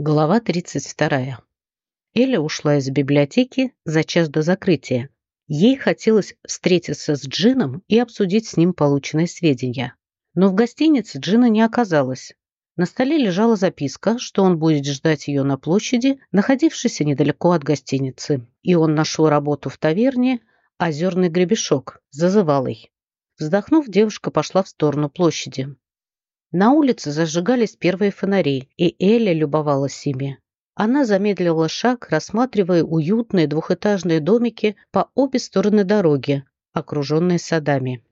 Глава 32. Эля ушла из библиотеки за час до закрытия. Ей хотелось встретиться с Джином и обсудить с ним полученные сведения. Но в гостинице Джина не оказалось. На столе лежала записка, что он будет ждать ее на площади, находившейся недалеко от гостиницы. И он нашел работу в таверне «Озерный гребешок» зазывалой. Вздохнув, девушка пошла в сторону площади. На улице зажигались первые фонари, и Эля любовалась ими. Она замедлила шаг, рассматривая уютные двухэтажные домики по обе стороны дороги, окруженные садами.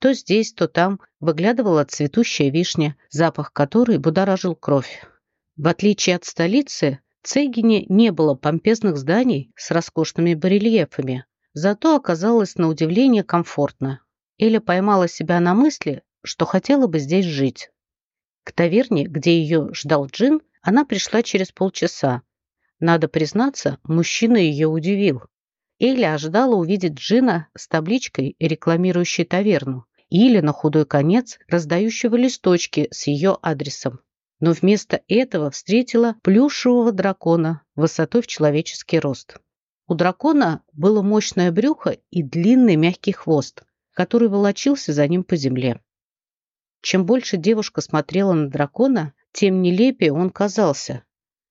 То здесь, то там выглядывала цветущая вишня, запах которой будоражил кровь. В отличие от столицы, в Цейгине не было помпезных зданий с роскошными барельефами, зато оказалось на удивление комфортно. Эля поймала себя на мысли, что хотела бы здесь жить. К таверне, где ее ждал Джин, она пришла через полчаса. Надо признаться, мужчина ее удивил. Эля ожидала увидеть Джина с табличкой, рекламирующей таверну, или, на худой конец, раздающего листочки с ее адресом. Но вместо этого встретила плюшевого дракона высотой в человеческий рост. У дракона было мощное брюхо и длинный мягкий хвост, который волочился за ним по земле. Чем больше девушка смотрела на дракона, тем нелепее он казался.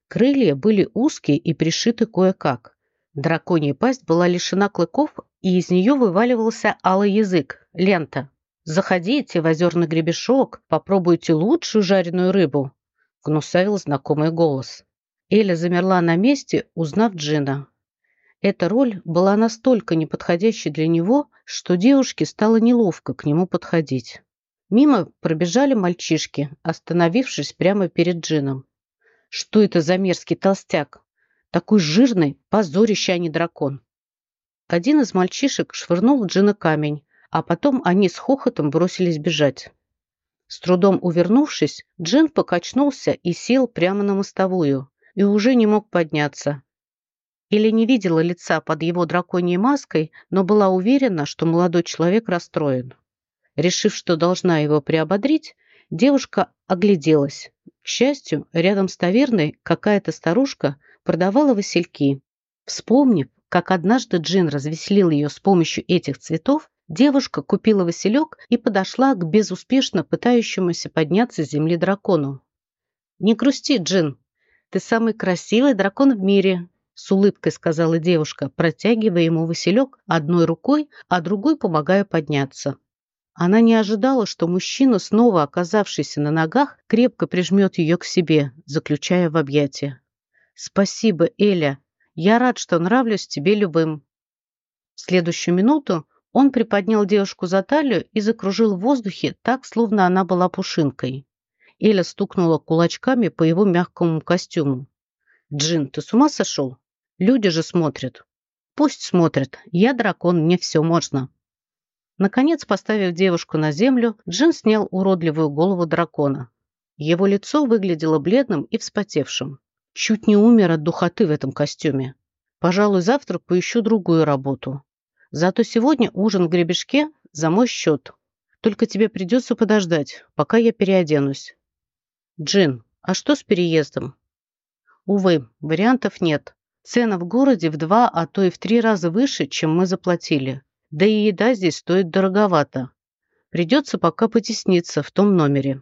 Крылья были узкие и пришиты кое-как. Драконья пасть была лишена клыков, и из нее вываливался алый язык, лента. «Заходите в озерный гребешок, попробуйте лучшую жареную рыбу», — гнусавил знакомый голос. Эля замерла на месте, узнав Джина. Эта роль была настолько неподходящей для него, что девушке стало неловко к нему подходить. Мимо пробежали мальчишки, остановившись прямо перед Джином. Что это за мерзкий толстяк? Такой жирный, позорище, а не дракон. Один из мальчишек швырнул Джина камень, а потом они с хохотом бросились бежать. С трудом увернувшись, Джин покачнулся и сел прямо на мостовую, и уже не мог подняться. Или не видела лица под его драконьей маской, но была уверена, что молодой человек расстроен. Решив, что должна его приободрить, девушка огляделась. К счастью, рядом с таверной какая-то старушка продавала васильки. Вспомнив, как однажды Джин развеселил ее с помощью этих цветов, девушка купила василек и подошла к безуспешно пытающемуся подняться с земли дракону. «Не грусти, Джин, ты самый красивый дракон в мире», с улыбкой сказала девушка, протягивая ему василек одной рукой, а другой помогая подняться. Она не ожидала, что мужчина, снова оказавшийся на ногах, крепко прижмет ее к себе, заключая в объятия. «Спасибо, Эля. Я рад, что нравлюсь тебе любым». В следующую минуту он приподнял девушку за талию и закружил в воздухе так, словно она была пушинкой. Эля стукнула кулачками по его мягкому костюму. «Джин, ты с ума сошел? Люди же смотрят». «Пусть смотрят. Я дракон, мне все можно». Наконец, поставив девушку на землю, Джин снял уродливую голову дракона. Его лицо выглядело бледным и вспотевшим. Чуть не умер от духоты в этом костюме. Пожалуй, завтра поищу другую работу. Зато сегодня ужин в гребешке за мой счет. Только тебе придется подождать, пока я переоденусь. Джин, а что с переездом? Увы, вариантов нет. Цена в городе в два, а то и в три раза выше, чем мы заплатили. Да и еда здесь стоит дороговато. Придется пока потесниться в том номере.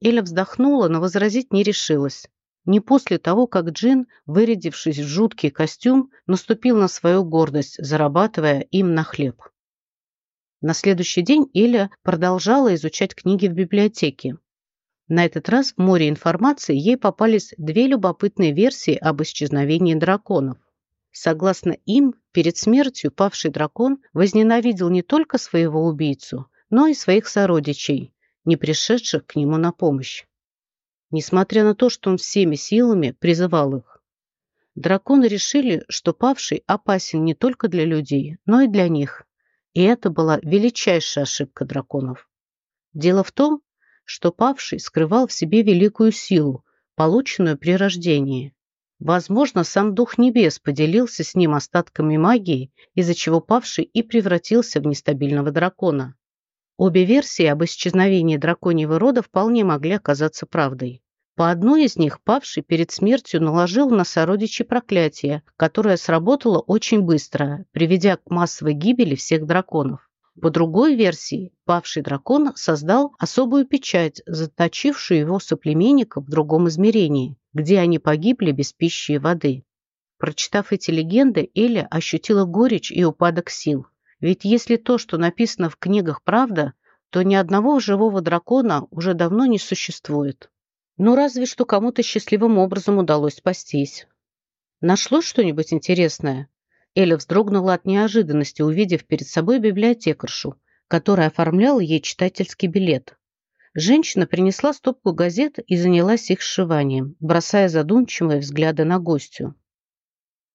Эля вздохнула, но возразить не решилась. Не после того, как Джин, вырядившись в жуткий костюм, наступил на свою гордость, зарабатывая им на хлеб. На следующий день Эля продолжала изучать книги в библиотеке. На этот раз в море информации ей попались две любопытные версии об исчезновении драконов. Согласно им, перед смертью павший дракон возненавидел не только своего убийцу, но и своих сородичей, не пришедших к нему на помощь. Несмотря на то, что он всеми силами призывал их. Драконы решили, что павший опасен не только для людей, но и для них. И это была величайшая ошибка драконов. Дело в том, что павший скрывал в себе великую силу, полученную при рождении. Возможно, сам Дух Небес поделился с ним остатками магии, из-за чего павший и превратился в нестабильного дракона. Обе версии об исчезновении драконьего рода вполне могли оказаться правдой. По одной из них павший перед смертью наложил на сородичей проклятие, которое сработало очень быстро, приведя к массовой гибели всех драконов. По другой версии, павший дракон создал особую печать, заточившую его соплеменников в другом измерении, где они погибли без пищи и воды. Прочитав эти легенды, Эля ощутила горечь и упадок сил. Ведь если то, что написано в книгах, правда, то ни одного живого дракона уже давно не существует. Ну, разве что кому-то счастливым образом удалось спастись. Нашлось что-нибудь интересное? Эля вздрогнула от неожиданности, увидев перед собой библиотекаршу, которая оформляла ей читательский билет. Женщина принесла стопку газет и занялась их сшиванием, бросая задумчивые взгляды на гостю.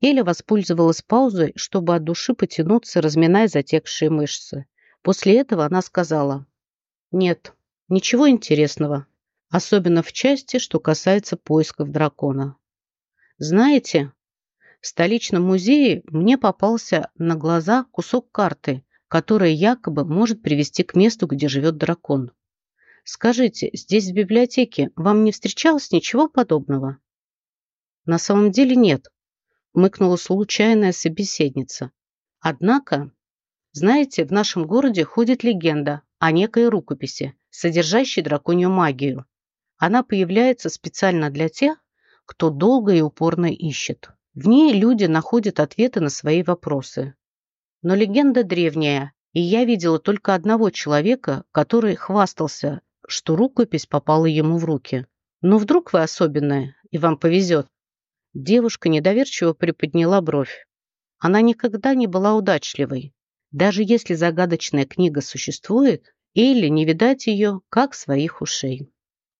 Эля воспользовалась паузой, чтобы от души потянуться, разминая затекшие мышцы. После этого она сказала, «Нет, ничего интересного, особенно в части, что касается поисков дракона. Знаете, в столичном музее мне попался на глаза кусок карты, которая якобы может привести к месту, где живет дракон. Скажите, здесь в библиотеке вам не встречалось ничего подобного? На самом деле нет, мыкнула случайная собеседница. Однако, знаете, в нашем городе ходит легенда о некой рукописи, содержащей драконью магию. Она появляется специально для тех, кто долго и упорно ищет. В ней люди находят ответы на свои вопросы. Но легенда древняя, и я видела только одного человека, который хвастался, что рукопись попала ему в руки. Но вдруг вы особенная, и вам повезет. Девушка недоверчиво приподняла бровь. Она никогда не была удачливой. Даже если загадочная книга существует, или не видать ее, как своих ушей.